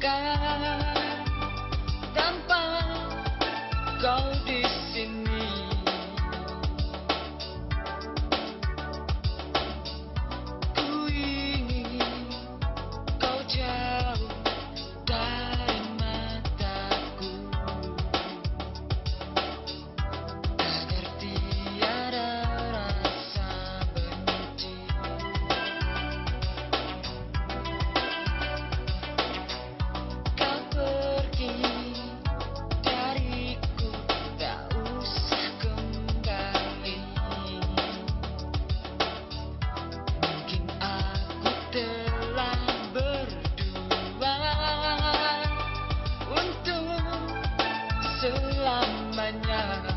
God. la mañana.